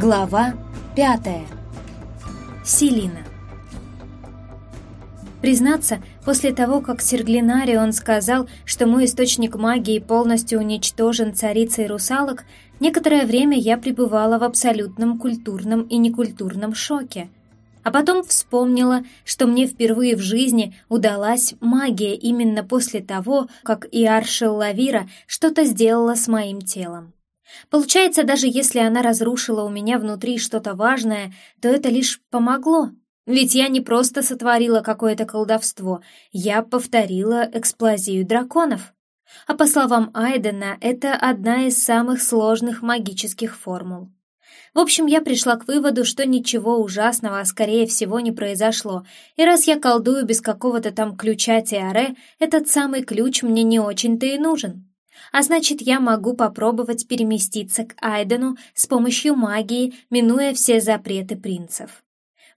Глава пятая. Селина. Признаться, после того, как Серглинарион сказал, что мой источник магии полностью уничтожен царицей русалок, некоторое время я пребывала в абсолютном культурном и некультурном шоке. А потом вспомнила, что мне впервые в жизни удалась магия именно после того, как Иаршел Лавира что-то сделала с моим телом. Получается, даже если она разрушила у меня внутри что-то важное, то это лишь помогло. Ведь я не просто сотворила какое-то колдовство, я повторила эксплозию драконов. А по словам Айдена, это одна из самых сложных магических формул. В общем, я пришла к выводу, что ничего ужасного, скорее всего, не произошло, и раз я колдую без какого-то там ключа Тиаре, этот самый ключ мне не очень-то и нужен а значит, я могу попробовать переместиться к Айдену с помощью магии, минуя все запреты принцев.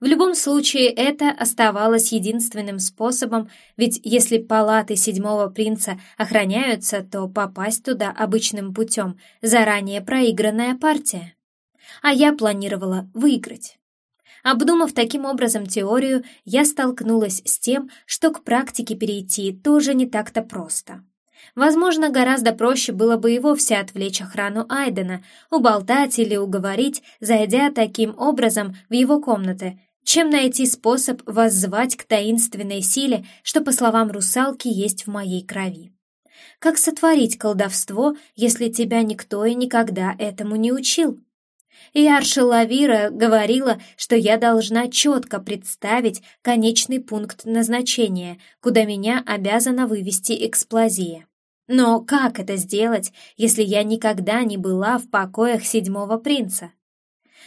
В любом случае, это оставалось единственным способом, ведь если палаты седьмого принца охраняются, то попасть туда обычным путем — заранее проигранная партия. А я планировала выиграть. Обдумав таким образом теорию, я столкнулась с тем, что к практике перейти тоже не так-то просто. Возможно, гораздо проще было бы и вовсе отвлечь охрану Айдена, уболтать или уговорить, зайдя таким образом в его комнаты, чем найти способ воззвать к таинственной силе, что, по словам русалки, есть в моей крови. Как сотворить колдовство, если тебя никто и никогда этому не учил? И Арша Лавира говорила, что я должна четко представить конечный пункт назначения, куда меня обязана вывести эксплозия. Но как это сделать, если я никогда не была в покоях седьмого принца?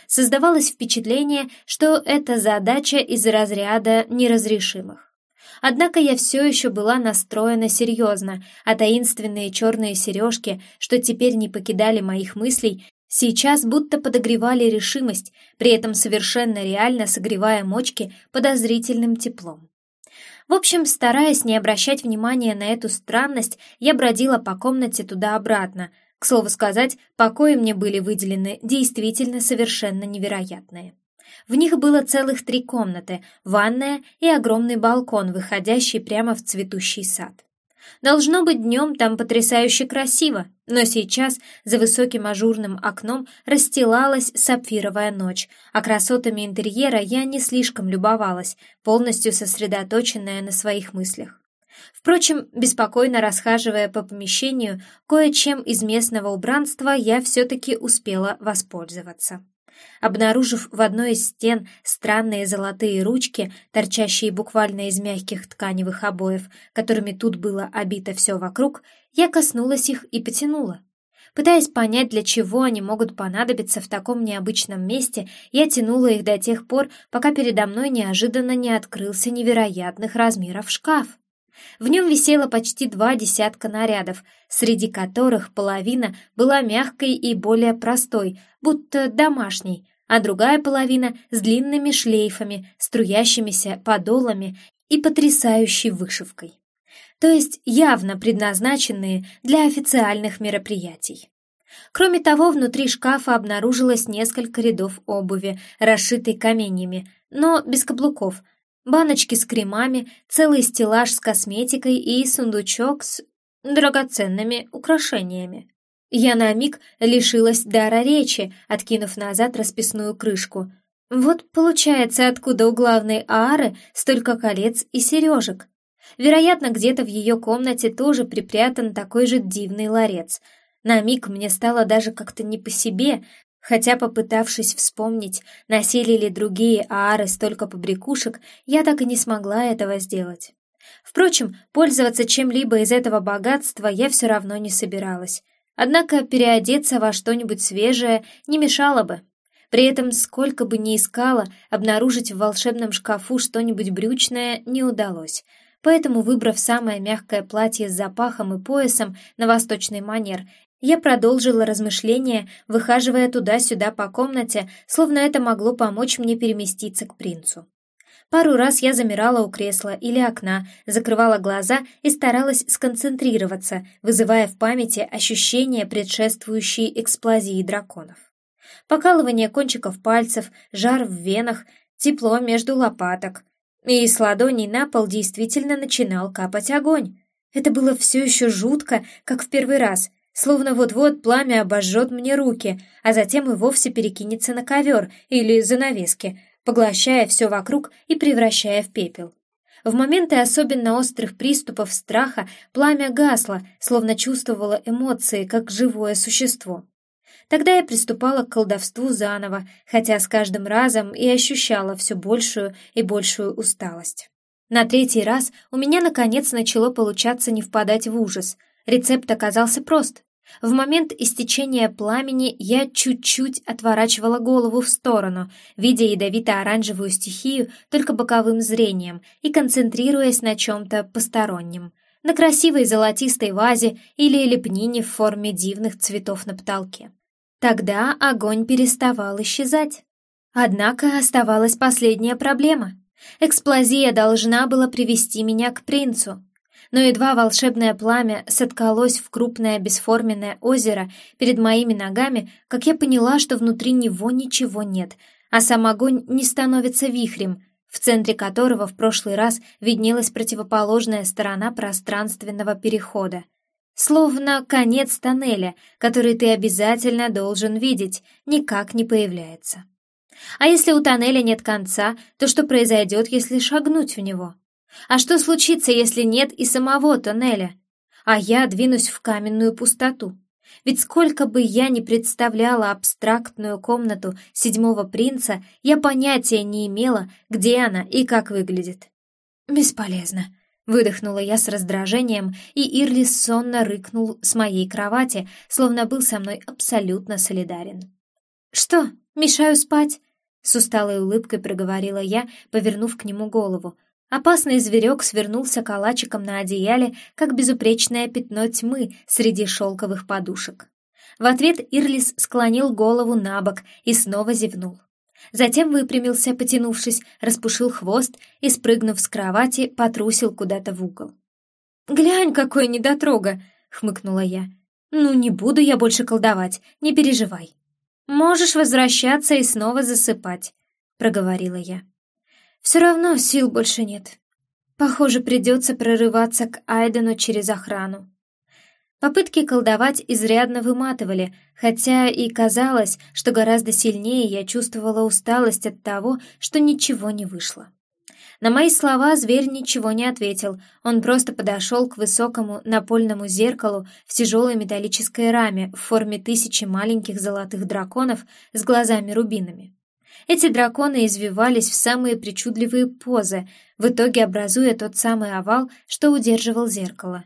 Создавалось впечатление, что это задача из разряда неразрешимых. Однако я все еще была настроена серьезно, а таинственные черные сережки, что теперь не покидали моих мыслей, сейчас будто подогревали решимость, при этом совершенно реально согревая мочки подозрительным теплом. В общем, стараясь не обращать внимания на эту странность, я бродила по комнате туда-обратно. К слову сказать, покои мне были выделены действительно совершенно невероятные. В них было целых три комнаты, ванная и огромный балкон, выходящий прямо в цветущий сад. Должно быть, днем там потрясающе красиво, но сейчас за высоким ажурным окном расстилалась сапфировая ночь, а красотами интерьера я не слишком любовалась, полностью сосредоточенная на своих мыслях. Впрочем, беспокойно расхаживая по помещению, кое-чем из местного убранства я все-таки успела воспользоваться. Обнаружив в одной из стен странные золотые ручки, торчащие буквально из мягких тканевых обоев, которыми тут было обито все вокруг, я коснулась их и потянула. Пытаясь понять, для чего они могут понадобиться в таком необычном месте, я тянула их до тех пор, пока передо мной неожиданно не открылся невероятных размеров шкаф. В нем висело почти два десятка нарядов, среди которых половина была мягкой и более простой, будто домашней, а другая половина с длинными шлейфами, струящимися подолами и потрясающей вышивкой. То есть явно предназначенные для официальных мероприятий. Кроме того, внутри шкафа обнаружилось несколько рядов обуви, расшитой каменьями, но без каблуков – баночки с кремами, целый стеллаж с косметикой и сундучок с драгоценными украшениями. Я на миг лишилась дара речи, откинув назад расписную крышку. Вот получается, откуда у главной Аары столько колец и сережек. Вероятно, где-то в ее комнате тоже припрятан такой же дивный ларец. На миг мне стало даже как-то не по себе, Хотя, попытавшись вспомнить, носили ли другие аары столько побрякушек, я так и не смогла этого сделать. Впрочем, пользоваться чем-либо из этого богатства я все равно не собиралась. Однако переодеться во что-нибудь свежее не мешало бы. При этом, сколько бы ни искала, обнаружить в волшебном шкафу что-нибудь брючное не удалось. Поэтому, выбрав самое мягкое платье с запахом и поясом на восточный манер, я продолжила размышления, выхаживая туда-сюда по комнате, словно это могло помочь мне переместиться к принцу. Пару раз я замирала у кресла или окна, закрывала глаза и старалась сконцентрироваться, вызывая в памяти ощущения, предшествующие эксплозии драконов. Покалывание кончиков пальцев, жар в венах, тепло между лопаток. И с ладоней на пол действительно начинал капать огонь. Это было все еще жутко, как в первый раз, словно вот-вот пламя обожжет мне руки, а затем и вовсе перекинется на ковер или занавески, поглощая все вокруг и превращая в пепел. В моменты особенно острых приступов страха пламя гасло, словно чувствовало эмоции, как живое существо. Тогда я приступала к колдовству заново, хотя с каждым разом и ощущала все большую и большую усталость. На третий раз у меня, наконец, начало получаться не впадать в ужас. Рецепт оказался прост. В момент истечения пламени я чуть-чуть отворачивала голову в сторону, видя ядовито-оранжевую стихию только боковым зрением и концентрируясь на чем-то постороннем. На красивой золотистой вазе или лепнине в форме дивных цветов на потолке. Тогда огонь переставал исчезать. Однако оставалась последняя проблема. Эксплозия должна была привести меня к принцу, но едва волшебное пламя соткалось в крупное бесформенное озеро перед моими ногами, как я поняла, что внутри него ничего нет, а сам огонь не становится вихрем, в центре которого в прошлый раз виднелась противоположная сторона пространственного перехода. Словно конец тоннеля, который ты обязательно должен видеть, никак не появляется. А если у тоннеля нет конца, то что произойдет, если шагнуть в него? А что случится, если нет и самого тоннеля? А я двинусь в каменную пустоту. Ведь сколько бы я ни представляла абстрактную комнату седьмого принца, я понятия не имела, где она и как выглядит. «Бесполезно», — выдохнула я с раздражением, и Ирлис сонно рыкнул с моей кровати, словно был со мной абсолютно солидарен. «Что, мешаю спать?» — с усталой улыбкой проговорила я, повернув к нему голову, Опасный зверек свернулся калачиком на одеяле, как безупречное пятно тьмы среди шелковых подушек. В ответ Ирлис склонил голову на бок и снова зевнул. Затем выпрямился, потянувшись, распушил хвост и, спрыгнув с кровати, потрусил куда-то в угол. «Глянь, какой недотрога!» — хмыкнула я. «Ну, не буду я больше колдовать, не переживай». «Можешь возвращаться и снова засыпать», — проговорила я. Все равно сил больше нет. Похоже, придется прорываться к Айдену через охрану. Попытки колдовать изрядно выматывали, хотя и казалось, что гораздо сильнее я чувствовала усталость от того, что ничего не вышло. На мои слова зверь ничего не ответил, он просто подошел к высокому напольному зеркалу в тяжелой металлической раме в форме тысячи маленьких золотых драконов с глазами-рубинами. Эти драконы извивались в самые причудливые позы, в итоге образуя тот самый овал, что удерживал зеркало.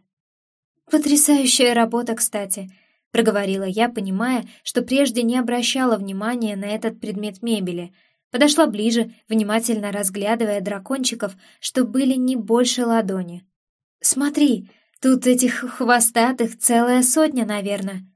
«Потрясающая работа, кстати», — проговорила я, понимая, что прежде не обращала внимания на этот предмет мебели. Подошла ближе, внимательно разглядывая дракончиков, что были не больше ладони. «Смотри, тут этих хвостатых целая сотня, наверное».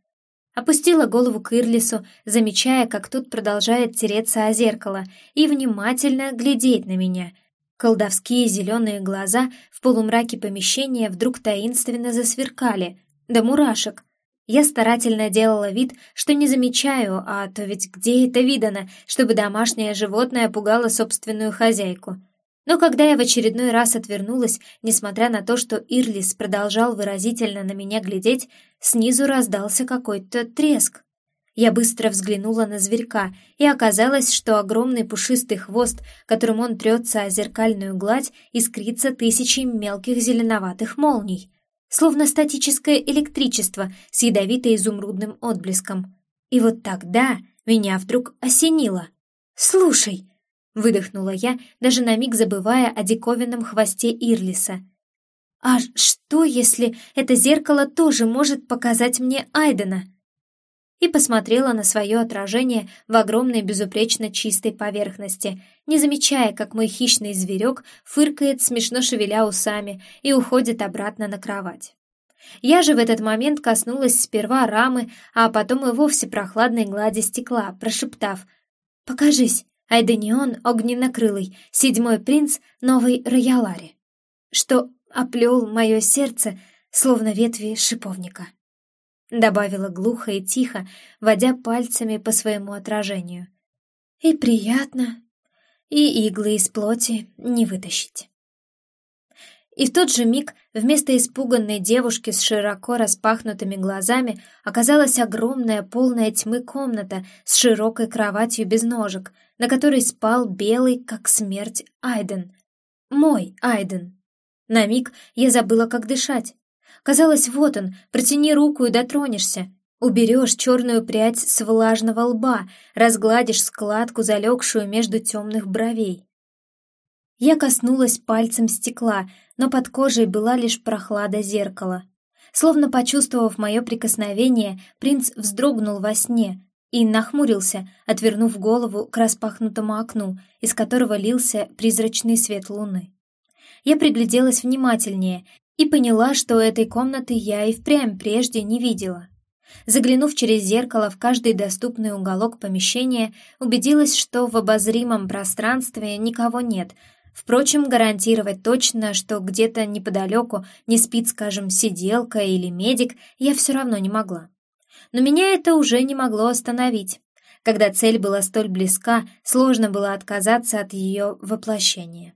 Опустила голову к Ирлису, замечая, как тот продолжает тереться о зеркало и внимательно глядеть на меня. Колдовские зеленые глаза в полумраке помещения вдруг таинственно засверкали, до мурашек. Я старательно делала вид, что не замечаю, а то ведь где это видано, чтобы домашнее животное пугало собственную хозяйку. Но когда я в очередной раз отвернулась, несмотря на то, что Ирлис продолжал выразительно на меня глядеть, снизу раздался какой-то треск. Я быстро взглянула на зверька, и оказалось, что огромный пушистый хвост, которым он трется о зеркальную гладь, искрится тысячей мелких зеленоватых молний, словно статическое электричество с ядовито-изумрудным отблеском. И вот тогда меня вдруг осенило. «Слушай!» Выдохнула я, даже на миг забывая о диковинном хвосте Ирлиса. «А что, если это зеркало тоже может показать мне Айдена?» И посмотрела на свое отражение в огромной безупречно чистой поверхности, не замечая, как мой хищный зверек фыркает, смешно шевеля усами, и уходит обратно на кровать. Я же в этот момент коснулась сперва рамы, а потом и вовсе прохладной глади стекла, прошептав «Покажись!» Айденион огненнокрылый, седьмой принц новой Роялари, что оплел мое сердце, словно ветви шиповника. добавила глухо и тихо, водя пальцами по своему отражению. И приятно, и иглы из плоти не вытащить. И в тот же миг вместо испуганной девушки с широко распахнутыми глазами оказалась огромная полная тьмы комната с широкой кроватью без ножек, на которой спал белый, как смерть, Айден. Мой Айден. На миг я забыла, как дышать. Казалось, вот он, протяни руку и дотронешься. Уберешь черную прядь с влажного лба, разгладишь складку, залегшую между темных бровей. Я коснулась пальцем стекла, но под кожей была лишь прохлада зеркала. Словно почувствовав мое прикосновение, принц вздрогнул во сне и нахмурился, отвернув голову к распахнутому окну, из которого лился призрачный свет луны. Я пригляделась внимательнее и поняла, что этой комнаты я и впрямь прежде не видела. Заглянув через зеркало в каждый доступный уголок помещения, убедилась, что в обозримом пространстве никого нет. Впрочем, гарантировать точно, что где-то неподалеку не спит, скажем, сиделка или медик, я все равно не могла. Но меня это уже не могло остановить. Когда цель была столь близка, сложно было отказаться от ее воплощения.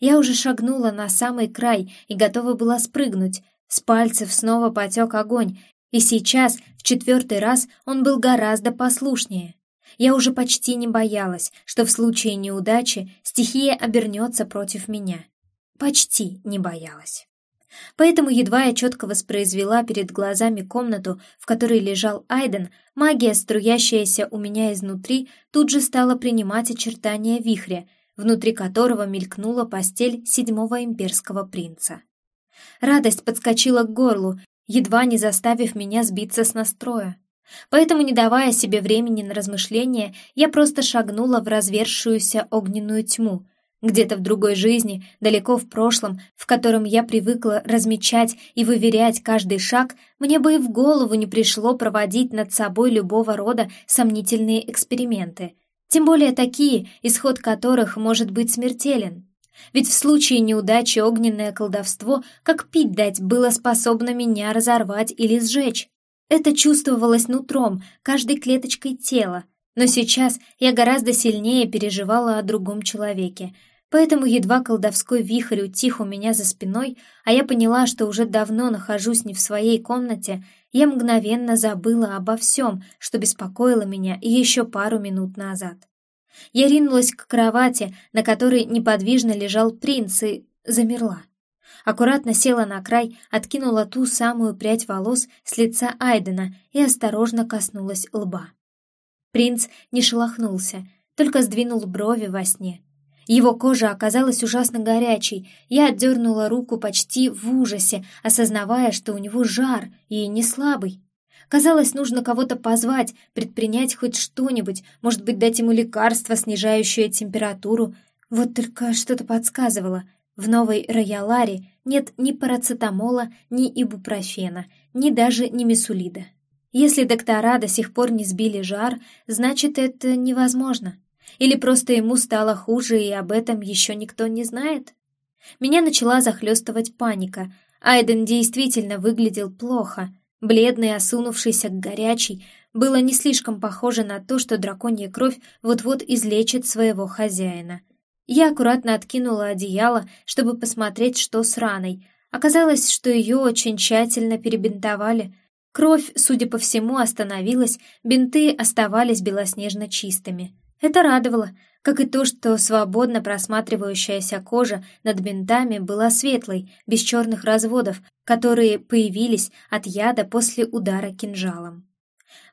Я уже шагнула на самый край и готова была спрыгнуть. С пальцев снова потек огонь, и сейчас, в четвертый раз, он был гораздо послушнее. Я уже почти не боялась, что в случае неудачи стихия обернется против меня. Почти не боялась. Поэтому едва я четко воспроизвела перед глазами комнату, в которой лежал Айден, магия, струящаяся у меня изнутри, тут же стала принимать очертания вихря, внутри которого мелькнула постель седьмого имперского принца. Радость подскочила к горлу, едва не заставив меня сбиться с настроя. Поэтому, не давая себе времени на размышления, я просто шагнула в развершуюся огненную тьму. Где-то в другой жизни, далеко в прошлом, в котором я привыкла размечать и выверять каждый шаг, мне бы и в голову не пришло проводить над собой любого рода сомнительные эксперименты — тем более такие, исход которых может быть смертелен. Ведь в случае неудачи огненное колдовство, как пить дать, было способно меня разорвать или сжечь. Это чувствовалось нутром, каждой клеточкой тела, но сейчас я гораздо сильнее переживала о другом человеке, Поэтому едва колдовской вихрь утих у меня за спиной, а я поняла, что уже давно нахожусь не в своей комнате, я мгновенно забыла обо всем, что беспокоило меня еще пару минут назад. Я ринулась к кровати, на которой неподвижно лежал принц, и замерла. Аккуратно села на край, откинула ту самую прядь волос с лица Айдена и осторожно коснулась лба. Принц не шелохнулся, только сдвинул брови во сне — его кожа оказалась ужасно горячей. Я отдернула руку почти в ужасе, осознавая, что у него жар и не слабый. Казалось, нужно кого-то позвать, предпринять хоть что-нибудь, может быть, дать ему лекарство, снижающее температуру. Вот только что-то подсказывало. В новой Рояларе нет ни парацетамола, ни ибупрофена, ни даже немесулида. Если доктора до сих пор не сбили жар, значит, это невозможно. Или просто ему стало хуже, и об этом еще никто не знает? Меня начала захлестывать паника. Айден действительно выглядел плохо. Бледный, осунувшийся, горячий. Было не слишком похоже на то, что драконья кровь вот-вот излечит своего хозяина. Я аккуратно откинула одеяло, чтобы посмотреть, что с раной. Оказалось, что ее очень тщательно перебинтовали. Кровь, судя по всему, остановилась, бинты оставались белоснежно чистыми. Это радовало, как и то, что свободно просматривающаяся кожа над бинтами была светлой, без черных разводов, которые появились от яда после удара кинжалом.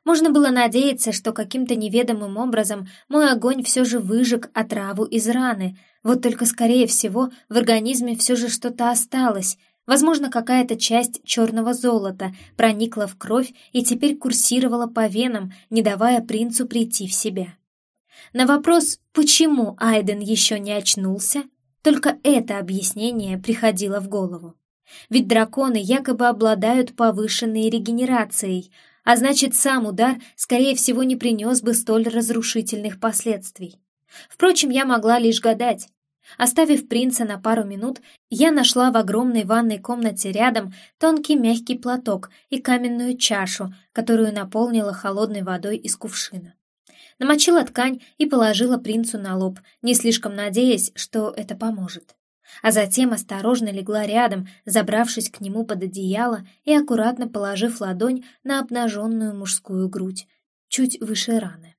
Можно было надеяться, что каким-то неведомым образом мой огонь все же выжег отраву из раны, вот только, скорее всего, в организме все же что-то осталось, Возможно, какая-то часть черного золота проникла в кровь и теперь курсировала по венам, не давая принцу прийти в себя. На вопрос, почему Айден еще не очнулся, только это объяснение приходило в голову. Ведь драконы якобы обладают повышенной регенерацией, а значит, сам удар, скорее всего, не принес бы столь разрушительных последствий. Впрочем, я могла лишь гадать. Оставив принца на пару минут, я нашла в огромной ванной комнате рядом тонкий мягкий платок и каменную чашу, которую наполнила холодной водой из кувшина. Намочила ткань и положила принцу на лоб, не слишком надеясь, что это поможет. А затем осторожно легла рядом, забравшись к нему под одеяло и аккуратно положив ладонь на обнаженную мужскую грудь, чуть выше раны.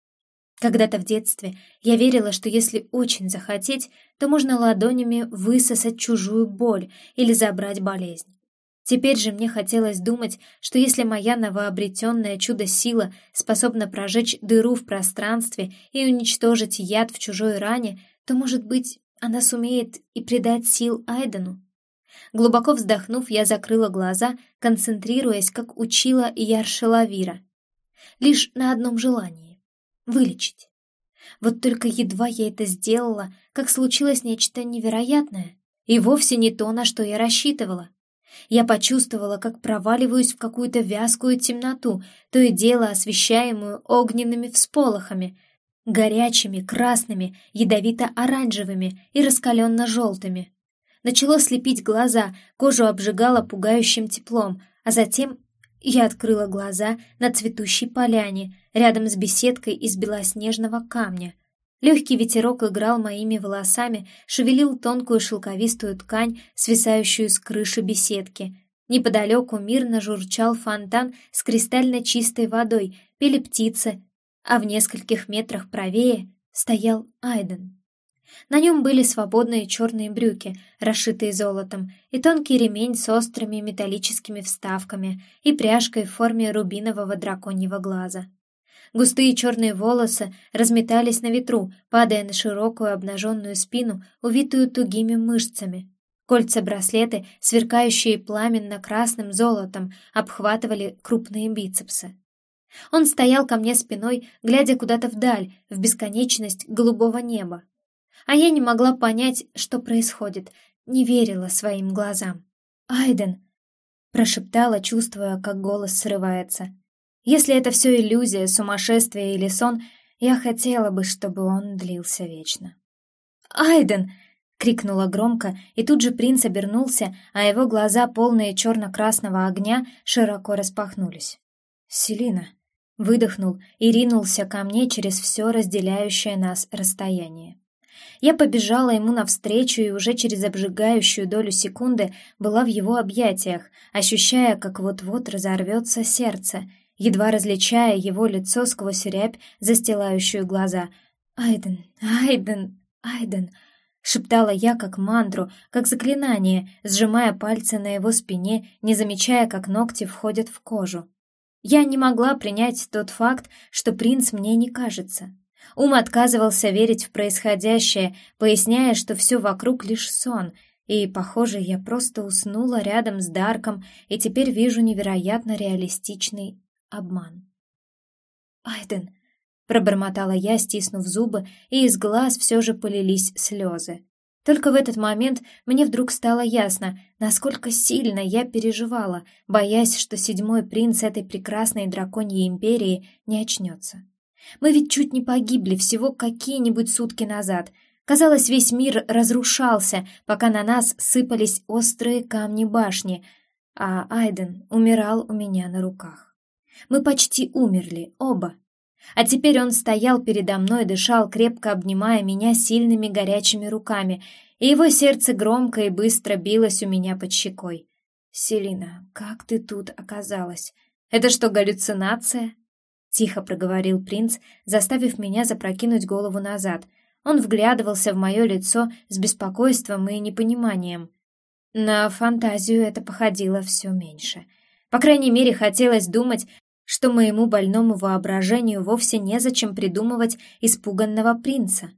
Когда-то в детстве я верила, что если очень захотеть, то можно ладонями высосать чужую боль или забрать болезнь. Теперь же мне хотелось думать, что если моя новообретенная чудо-сила способна прожечь дыру в пространстве и уничтожить яд в чужой ране, то, может быть, она сумеет и придать сил Айдену. Глубоко вздохнув, я закрыла глаза, концентрируясь, как учила Яршелавира. Лишь на одном желании — вылечить. Вот только едва я это сделала, как случилось нечто невероятное, и вовсе не то, на что я рассчитывала. Я почувствовала, как проваливаюсь в какую-то вязкую темноту, то и дело освещаемую огненными всполохами, горячими, красными, ядовито-оранжевыми и раскаленно-желтыми. Начало слепить глаза, кожу обжигало пугающим теплом, а затем я открыла глаза на цветущей поляне, рядом с беседкой из белоснежного камня — Легкий ветерок играл моими волосами, шевелил тонкую шелковистую ткань, свисающую с крыши беседки. Неподалеку мирно журчал фонтан с кристально чистой водой, пели птицы, а в нескольких метрах правее стоял Айден. На нем были свободные черные брюки, расшитые золотом, и тонкий ремень с острыми металлическими вставками и пряжкой в форме рубинового драконьего глаза. Густые черные волосы разметались на ветру, падая на широкую обнаженную спину, увитую тугими мышцами. Кольца-браслеты, сверкающие пламенно-красным золотом, обхватывали крупные бицепсы. Он стоял ко мне спиной, глядя куда-то вдаль, в бесконечность голубого неба. А я не могла понять, что происходит, не верила своим глазам. «Айден!» — прошептала, чувствуя, как голос срывается. Если это все иллюзия, сумасшествие или сон, я хотела бы, чтобы он длился вечно. «Айден!» — крикнула громко, и тут же принц обернулся, а его глаза, полные черно-красного огня, широко распахнулись. «Селина!» — выдохнул и ринулся ко мне через все разделяющее нас расстояние. Я побежала ему навстречу и уже через обжигающую долю секунды была в его объятиях, ощущая, как вот-вот разорвется сердце — едва различая его лицо сквозь рябь, застилающую глаза. «Айден, Айден, Айден!» — шептала я как мантру, как заклинание, сжимая пальцы на его спине, не замечая, как ногти входят в кожу. Я не могла принять тот факт, что принц мне не кажется. Ум отказывался верить в происходящее, поясняя, что все вокруг лишь сон, и, похоже, я просто уснула рядом с Дарком и теперь вижу невероятно реалистичный обман. «Айден!» — пробормотала я, стиснув зубы, и из глаз все же полились слезы. Только в этот момент мне вдруг стало ясно, насколько сильно я переживала, боясь, что седьмой принц этой прекрасной драконьей империи не очнется. Мы ведь чуть не погибли всего какие-нибудь сутки назад. Казалось, весь мир разрушался, пока на нас сыпались острые камни башни, а Айден умирал у меня на руках. Мы почти умерли, оба. А теперь он стоял передо мной, дышал, крепко обнимая меня сильными горячими руками, и его сердце громко и быстро билось у меня под щекой. «Селина, как ты тут оказалась? Это что, галлюцинация?» Тихо проговорил принц, заставив меня запрокинуть голову назад. Он вглядывался в мое лицо с беспокойством и непониманием. На фантазию это походило все меньше. По крайней мере, хотелось думать, что моему больному воображению вовсе незачем придумывать испуганного принца.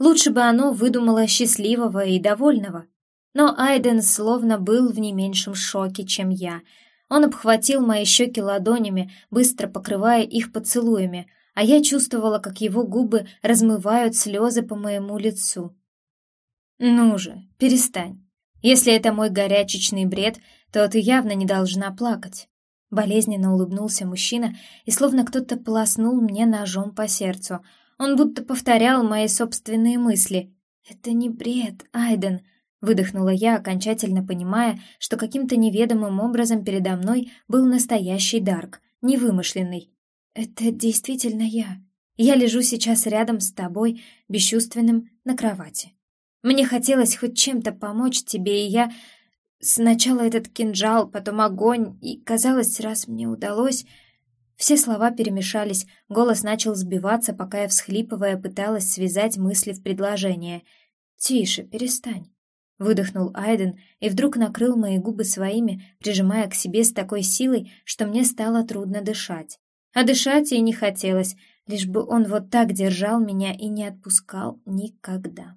Лучше бы оно выдумало счастливого и довольного. Но Айден словно был в не меньшем шоке, чем я. Он обхватил мои щеки ладонями, быстро покрывая их поцелуями, а я чувствовала, как его губы размывают слезы по моему лицу. «Ну же, перестань. Если это мой горячечный бред, то ты явно не должна плакать. Болезненно улыбнулся мужчина, и словно кто-то полоснул мне ножом по сердцу. Он будто повторял мои собственные мысли. «Это не бред, Айден», — выдохнула я, окончательно понимая, что каким-то неведомым образом передо мной был настоящий Дарк, невымышленный. «Это действительно я. Я лежу сейчас рядом с тобой, бесчувственным, на кровати. Мне хотелось хоть чем-то помочь тебе, и я... Сначала этот кинжал, потом огонь, и, казалось, раз мне удалось... Все слова перемешались, голос начал сбиваться, пока я, всхлипывая, пыталась связать мысли в предложение. «Тише, перестань». Выдохнул Айден и вдруг накрыл мои губы своими, прижимая к себе с такой силой, что мне стало трудно дышать. А дышать и не хотелось, лишь бы он вот так держал меня и не отпускал никогда.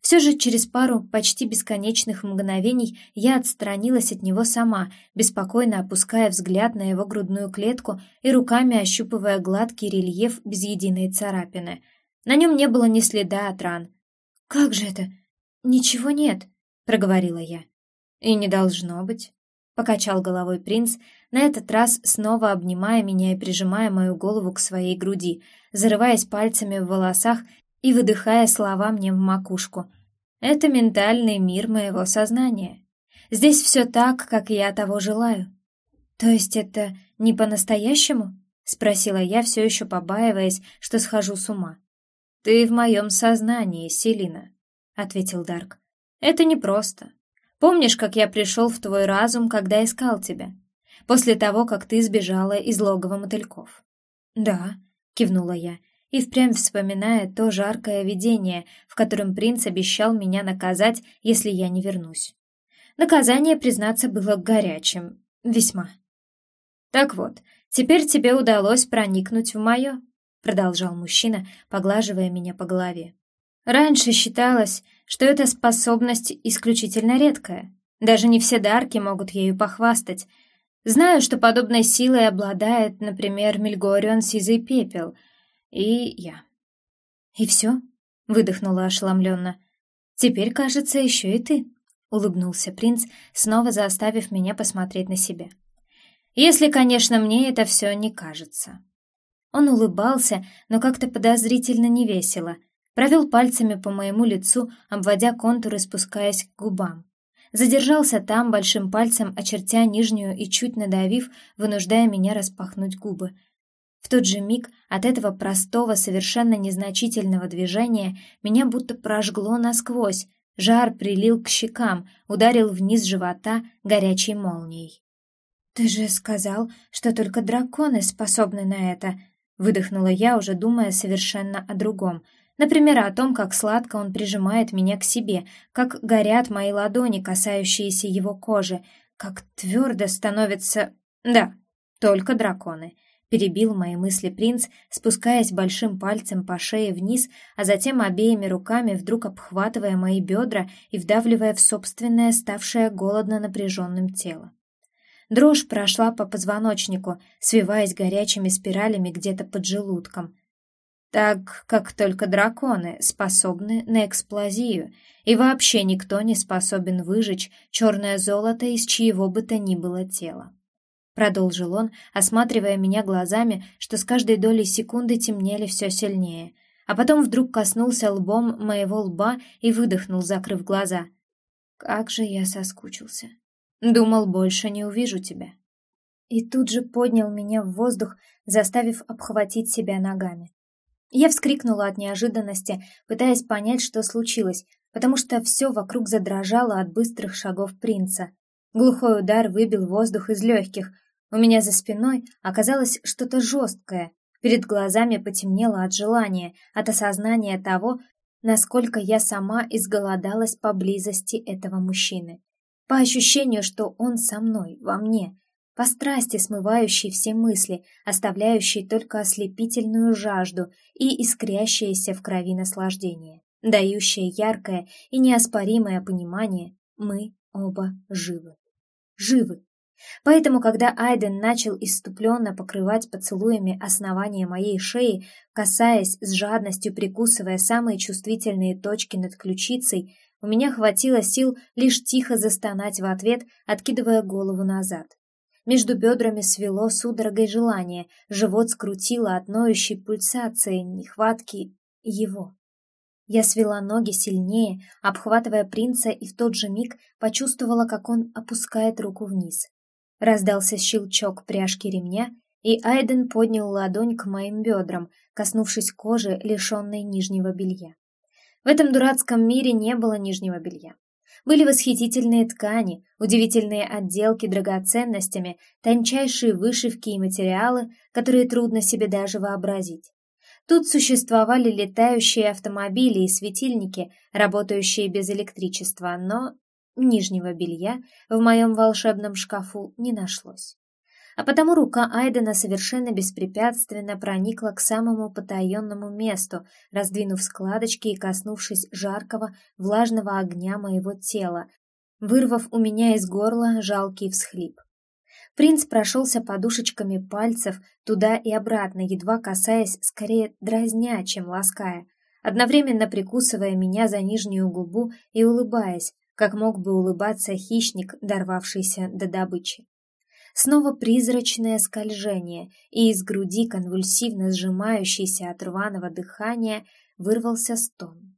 Все же через пару почти бесконечных мгновений я отстранилась от него сама, беспокойно опуская взгляд на его грудную клетку и руками ощупывая гладкий рельеф без единой царапины. На нем не было ни следа от ран. «Как же это? Ничего нет», — проговорила я. «И не должно быть», — покачал головой принц, на этот раз снова обнимая меня и прижимая мою голову к своей груди, зарываясь пальцами в волосах и выдыхая слова мне в макушку. Это ментальный мир моего сознания. Здесь все так, как я того желаю. То есть это не по-настоящему? Спросила я, все еще побаиваясь, что схожу с ума. Ты в моем сознании, Селина, ответил Дарк. Это непросто. Помнишь, как я пришел в твой разум, когда искал тебя? После того, как ты сбежала из логова мотыльков. Да, кивнула я, и впрямь вспоминая то жаркое видение, в котором принц обещал меня наказать, если я не вернусь. Наказание, признаться, было горячим, весьма. «Так вот, теперь тебе удалось проникнуть в мое», — продолжал мужчина, поглаживая меня по голове. «Раньше считалось, что эта способность исключительно редкая. Даже не все дарки могут ею похвастать. Знаю, что подобной силой обладает, например, Мельгорион Сизый Пепел — и я. «И все?» — выдохнула ошеломленно. «Теперь, кажется, еще и ты», — улыбнулся принц, снова заставив меня посмотреть на себя. «Если, конечно, мне это все не кажется». Он улыбался, но как-то подозрительно невесело, провел пальцами по моему лицу, обводя контуры, спускаясь к губам. Задержался там, большим пальцем очертя нижнюю и чуть надавив, вынуждая меня распахнуть губы — в тот же миг от этого простого, совершенно незначительного движения меня будто прожгло насквозь, жар прилил к щекам, ударил вниз живота горячей молнией. «Ты же сказал, что только драконы способны на это», — выдохнула я, уже думая совершенно о другом. Например, о том, как сладко он прижимает меня к себе, как горят мои ладони, касающиеся его кожи, как твердо становится... Да, только драконы перебил мои мысли принц, спускаясь большим пальцем по шее вниз, а затем обеими руками вдруг обхватывая мои бедра и вдавливая в собственное, ставшее голодно напряженным тело. Дрожь прошла по позвоночнику, свиваясь горячими спиралями где-то под желудком. Так как только драконы способны на эксплозию, и вообще никто не способен выжечь черное золото из чьего бы то ни было тела. Продолжил он, осматривая меня глазами, что с каждой долей секунды темнели все сильнее, а потом вдруг коснулся лбом моего лба и выдохнул, закрыв глаза. Как же я соскучился. Думал, больше не увижу тебя. И тут же поднял меня в воздух, заставив обхватить себя ногами. Я вскрикнула от неожиданности, пытаясь понять, что случилось, потому что все вокруг задрожало от быстрых шагов принца. Глухой удар выбил воздух из легких, у меня за спиной оказалось что-то жесткое. Перед глазами потемнело от желания, от осознания того, насколько я сама изголодалась поблизости этого мужчины. По ощущению, что он со мной, во мне, по страсти смывающей все мысли, оставляющей только ослепительную жажду и искрящееся в крови наслаждение, дающее яркое и неоспоримое понимание «мы оба живы». Живы, Поэтому, когда Айден начал иступленно покрывать поцелуями основание моей шеи, касаясь с жадностью прикусывая самые чувствительные точки над ключицей, у меня хватило сил лишь тихо застонать в ответ, откидывая голову назад. Между бедрами свело судорогой желание, живот скрутило от ноющей пульсации, нехватки его. Я свела ноги сильнее, обхватывая принца, и в тот же миг почувствовала, как он опускает руку вниз. Раздался щелчок пряжки ремня, и Айден поднял ладонь к моим бедрам, коснувшись кожи, лишенной нижнего белья. В этом дурацком мире не было нижнего белья. Были восхитительные ткани, удивительные отделки драгоценностями, тончайшие вышивки и материалы, которые трудно себе даже вообразить. Тут существовали летающие автомобили и светильники, работающие без электричества, но нижнего белья в моем волшебном шкафу не нашлось а потому рука Айдена совершенно беспрепятственно проникла к самому потаенному месту, раздвинув складочки и коснувшись жаркого, влажного огня моего тела, вырвав у меня из горла жалкий всхлип. Принц прошелся подушечками пальцев туда и обратно, едва касаясь, скорее дразня, чем лаская, одновременно прикусывая меня за нижнюю губу и улыбаясь, как мог бы улыбаться хищник, дорвавшийся до добычи. Снова призрачное скольжение, и из груди, конвульсивно сжимающейся от рваного дыхания, вырвался стон.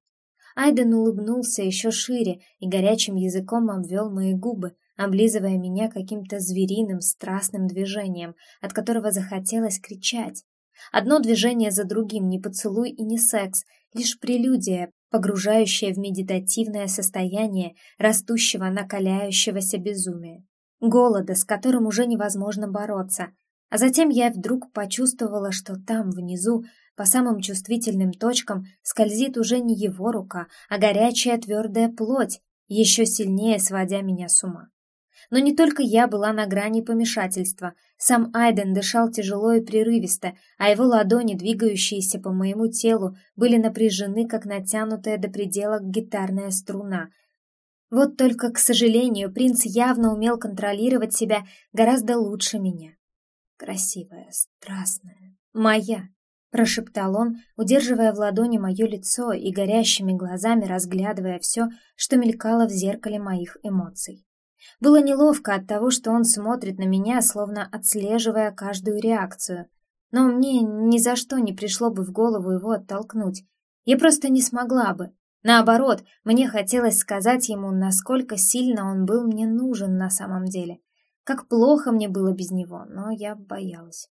Айден улыбнулся еще шире и горячим языком обвел мои губы, облизывая меня каким-то звериным страстным движением, от которого захотелось кричать. Одно движение за другим, не поцелуй и не секс, лишь прелюдия, погружающая в медитативное состояние растущего накаляющегося безумия голода, с которым уже невозможно бороться. А затем я вдруг почувствовала, что там, внизу, по самым чувствительным точкам, скользит уже не его рука, а горячая твердая плоть, еще сильнее сводя меня с ума. Но не только я была на грани помешательства. Сам Айден дышал тяжело и прерывисто, а его ладони, двигающиеся по моему телу, были напряжены, как натянутая до предела гитарная струна — вот только, к сожалению, принц явно умел контролировать себя гораздо лучше меня. «Красивая, страстная, моя!» — прошептал он, удерживая в ладони мое лицо и горящими глазами разглядывая все, что мелькало в зеркале моих эмоций. Было неловко от того, что он смотрит на меня, словно отслеживая каждую реакцию, но мне ни за что не пришло бы в голову его оттолкнуть. Я просто не смогла бы, Наоборот, мне хотелось сказать ему, насколько сильно он был мне нужен на самом деле. Как плохо мне было без него, но я боялась.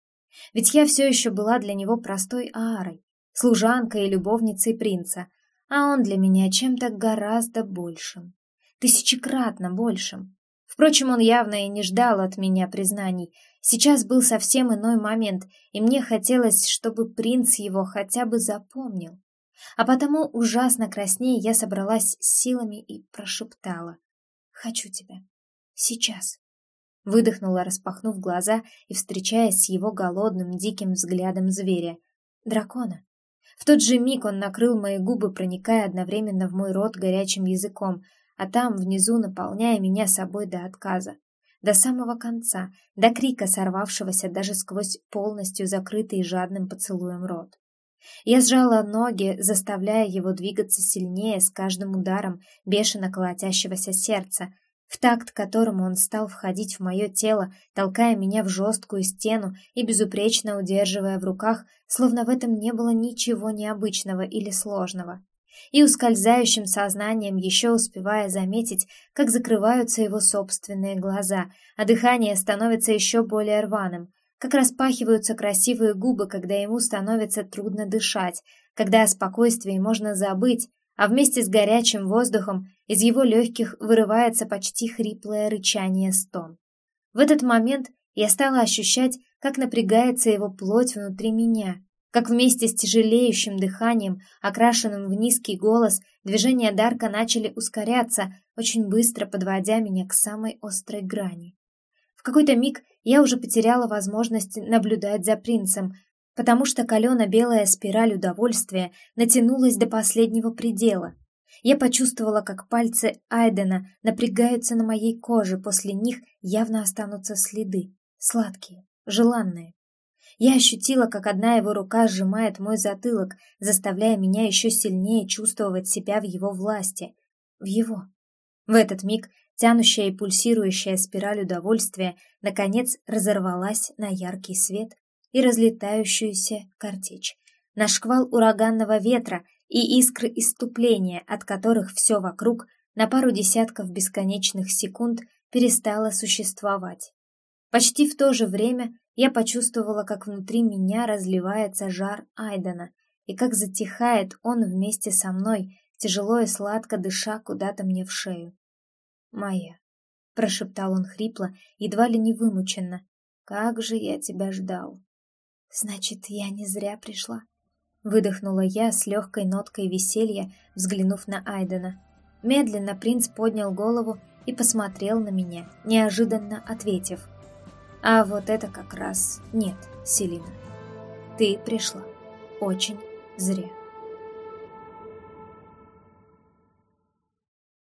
Ведь я все еще была для него простой Аарой, служанкой и любовницей принца, а он для меня чем-то гораздо большим. Тысячекратно большим. Впрочем, он явно и не ждал от меня признаний. Сейчас был совсем иной момент, и мне хотелось, чтобы принц его хотя бы запомнил. А потому ужасно краснее я собралась с силами и прошептала. «Хочу тебя. Сейчас». Выдохнула, распахнув глаза и встречаясь с его голодным, диким взглядом зверя. Дракона. В тот же миг он накрыл мои губы, проникая одновременно в мой рот горячим языком, а там, внизу, наполняя меня собой до отказа. До самого конца, до крика, сорвавшегося даже сквозь полностью закрытый жадным поцелуем рот. Я сжала ноги, заставляя его двигаться сильнее с каждым ударом бешено колотящегося сердца, в такт которому он стал входить в мое тело, толкая меня в жесткую стену и безупречно удерживая в руках, словно в этом не было ничего необычного или сложного. И ускользающим сознанием еще успевая заметить, как закрываются его собственные глаза, а дыхание становится еще более рваным, как распахиваются красивые губы, когда ему становится трудно дышать, когда о спокойствии можно забыть, а вместе с горячим воздухом из его легких вырывается почти хриплое рычание стон. В этот момент я стала ощущать, как напрягается его плоть внутри меня, как вместе с тяжелеющим дыханием, окрашенным в низкий голос, движения Дарка начали ускоряться, очень быстро подводя меня к самой острой грани. Какой-то миг я уже потеряла возможность наблюдать за принцем, потому что калено-белая спираль удовольствия натянулась до последнего предела. Я почувствовала, как пальцы Айдена напрягаются на моей коже, после них явно останутся следы, сладкие, желанные. Я ощутила, как одна его рука сжимает мой затылок, заставляя меня еще сильнее чувствовать себя в его власти. В его. В этот миг Тянущая и пульсирующая спираль удовольствия наконец разорвалась на яркий свет и разлетающуюся картечь, на шквал ураганного ветра и искры иступления, от которых все вокруг на пару десятков бесконечных секунд перестало существовать. Почти в то же время я почувствовала, как внутри меня разливается жар Айдена, и как затихает он вместе со мной, тяжело и сладко дыша куда-то мне в шею. «Моя», — прошептал он хрипло, едва ли не вымученно, — «как же я тебя ждал». «Значит, я не зря пришла», — выдохнула я с легкой ноткой веселья, взглянув на Айдена. Медленно принц поднял голову и посмотрел на меня, неожиданно ответив. «А вот это как раз нет, Селина. Ты пришла. Очень зря».